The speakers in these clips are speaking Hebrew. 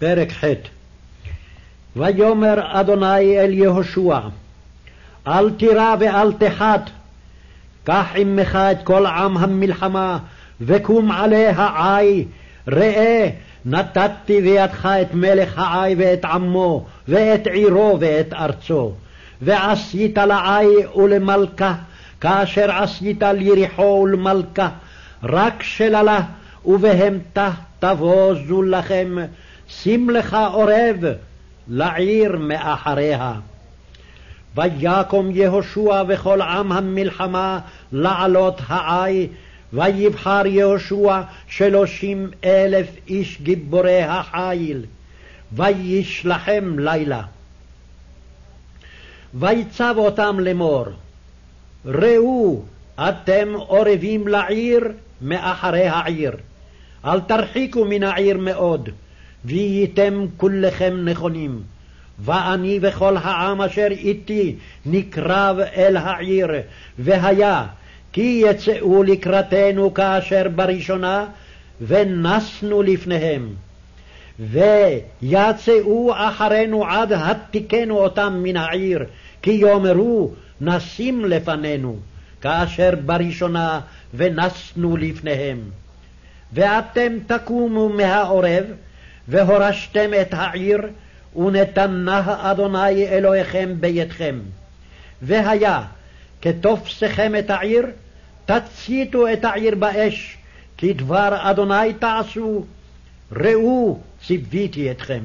פרק ח' ויאמר אדוני אל יהושע אל תירא ואל תחת קח עמך את כל עם המלחמה וקום עליה עי ראה נתתי בידך את מלך העי ואת עמו ואת עירו ואת ארצו. ועשית לעי ולמלכה כאשר עשית ליריחו ולמלכה. רק שללה ובהמתה תבוזו לכם שים לך עורב לעיר מאחריה. ויקום יהושע וכל עם המלחמה לעלות העי, ויבחר יהושע שלושים אלף איש גיבורי החיל, וישלחם לילה. ויצב אותם לאמור, ראו אתם עורבים לעיר מאחרי העיר, אל תרחיקו מן העיר מאוד, והייתם כולכם נכונים. ואני וכל העם אשר איתי נקרב אל העיר, והיה כי יצאו לקראתנו כאשר בראשונה, ונסנו לפניהם. ויצאו אחרינו עד התיקנו אותם מן העיר, כי יאמרו נשים לפנינו, כאשר בראשונה ונסנו לפניהם. ואתם תקומו מהעורב, והורשתם את העיר, ונתנה אדוני אלוהיכם בידכם. והיה, כתופסכם את העיר, תציתו את העיר באש, כי דבר אדוני תעשו, ראו ציוויתי אתכם.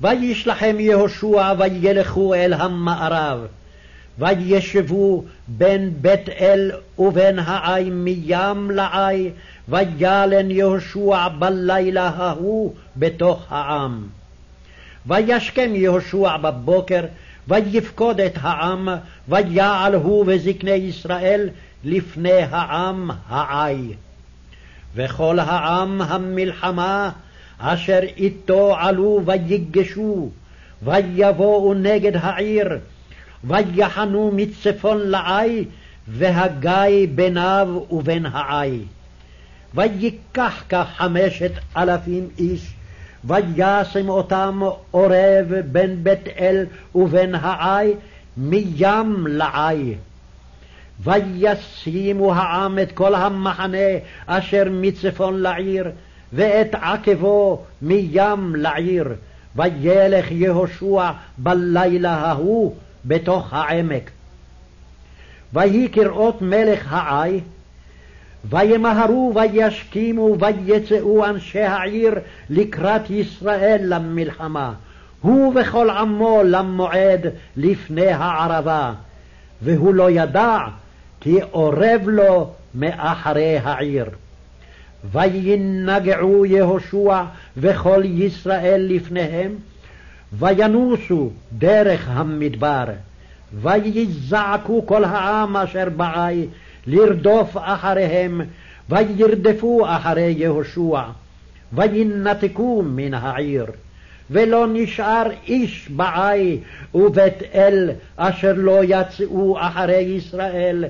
וישלחם יהושע וילכו אל המערב, וישבו בין בית אל ובין העי מים לעי, וילן יהושע בלילה ההוא בתוך העם. וישכם יהושע בבוקר, ויפקוד את העם, ויעל הוא וזקני ישראל לפני העם העי. וכל העם המלחמה אשר איתו עלו ויגשו, ויבואו נגד העיר, ויחנו מצפון לעי, והגיא ביניו ובין העי. ויקח כך חמשת אלפים איש, וישם אותם עורב בין בית אל ובין העי, מים לעי. וישימו העם את כל המחנה אשר מצפון לעיר, ואת עקבו מים לעיר, וילך יהושע בלילה ההוא בתוך העמק. ויהי כראות מלך העי, וימהרו וישכימו ויצאו אנשי העיר לקראת ישראל למלחמה, הוא וכל עמו למועד לפני הערבה, והוא לא ידע כי אורב לו מאחרי העיר. וינגעו יהושע וכל ישראל לפניהם, וינוסו דרך המדבר, ויזעקו כל העם אשר בעי לרדוף אחריהם, וירדפו אחרי יהושע, וינתקו מן העיר. ולא נשאר איש בעי ובית אל אשר לא יצאו אחרי ישראל,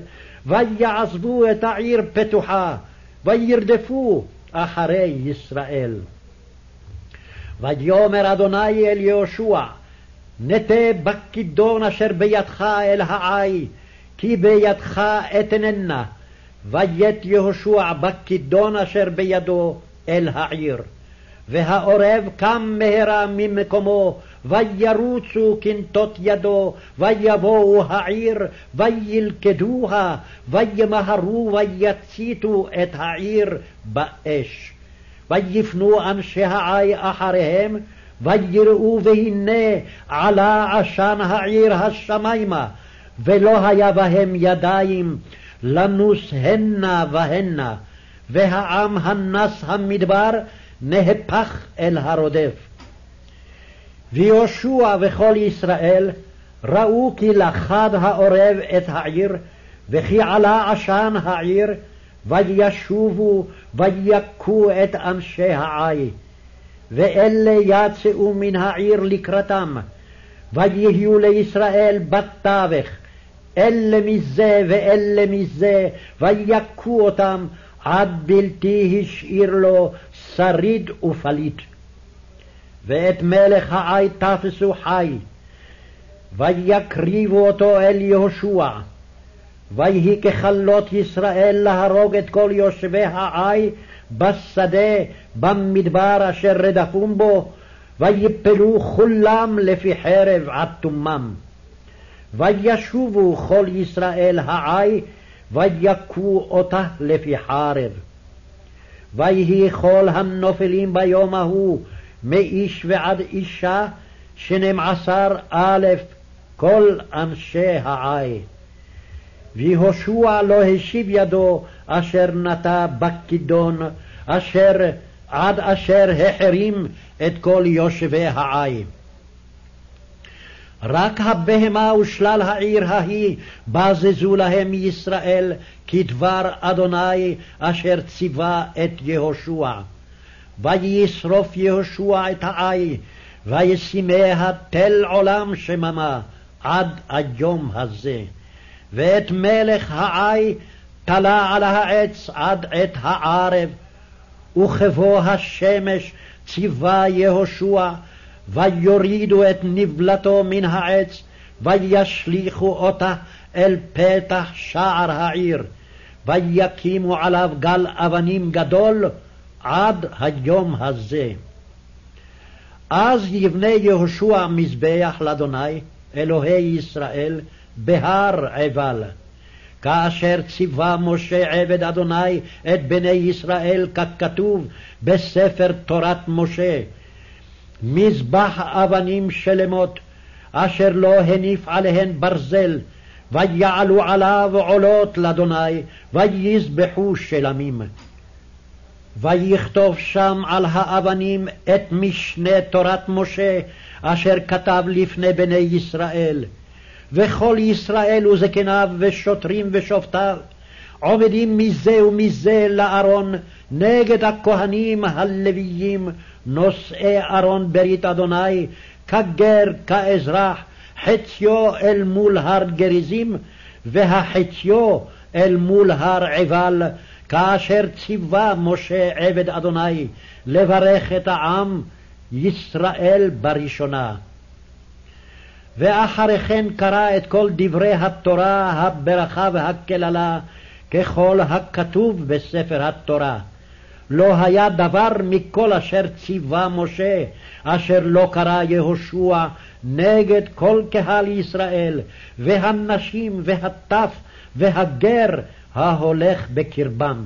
ויעזבו את העיר פתוחה, וירדפו אחרי ישראל. ויאמר אדוני אל יהושע, נטה בכידון אשר בידך אל העי, כי בידך אתננה. וית יהושע בכידון אשר בידו אל העיר. והעורב קם מהרה ממקומו, וירוצו קנטות ידו, ויבואו העיר, וילכדוה, וימהרו ויציתו את העיר באש. ויפנו אנשי העי אחריהם, ויראו והנה עלה עשן העיר השמיימה, ולא היה בהם ידיים לנוס הנה והנה, והעם הנס המדבר נהפך אל הרודף. ויהושע וכל ישראל ראו כי לחד העורב את העיר, וכי עלה עשן העיר, וישובו ויכו את אנשי העי. ואלה יצאו מן העיר לקראתם, ויהיו לישראל בתווך, אלה מזה ואלה מזה, ויכו אותם עד בלתי השאיר לו שריד ופליט. ואת מלך העי תפסו חי, ויקריבו אותו אל יהושע. ויהי ככלות ישראל להרוג את כל יושבי העי בשדה, במדבר אשר רדפום בו, ויפלו כולם לפי חרב עד תומם. וישובו כל ישראל העי, ויכו אותה לפי חרב. ויהי כל הנופלים ביום ההוא, מאיש ועד אישה, שנים עשר א', כל אנשי העי. ויהושע לא השיב ידו אשר נטע בכידון, אשר עד אשר החרים את כל יושבי העי. רק הבהמה ושלל העיר ההיא בזזו להם ישראל כדבר אדוני אשר ציווה את יהושע. וישרוף יהושע את העי, וישימיה תל עולם שממה עד היום הזה. ואת מלך העי תלה על העץ עד עת הערב, וכבוא השמש ציווה יהושע, ויורידו את נבלתו מן העץ, וישליכו אותה אל פתח שער העיר, ויקימו עליו גל אבנים גדול עד היום הזה. אז יבנה יהושע מזבח לאדוני, אלוהי ישראל, בהר עבל. כאשר ציווה משה עבד אדוני את בני ישראל ככתוב בספר תורת משה, מזבח אבנים שלמות, אשר לא הניף עליהן ברזל, ויעלו עליו עולות לאדוני, ויזבחו שלמים. ויכתוב שם על האבנים את משנה תורת משה, אשר כתב לפני בני ישראל. וכל ישראל וזקניו ושוטרים ושופטיו עומדים מזה ומזה לארון נגד הכהנים הלוויים נושאי ארון ברית אדוני כגר כאזרח חציו אל מול הר גריזים והחציו אל מול הר עבל כאשר ציווה משה עבד אדוני לברך את העם ישראל בראשונה. ואחרי כן קרא את כל דברי התורה, הברכה והקללה, ככל הכתוב בספר התורה. לא היה דבר מכל אשר ציווה משה, אשר לא קרא יהושע נגד כל קהל ישראל, והנשים והטף והגר ההולך בקרבם.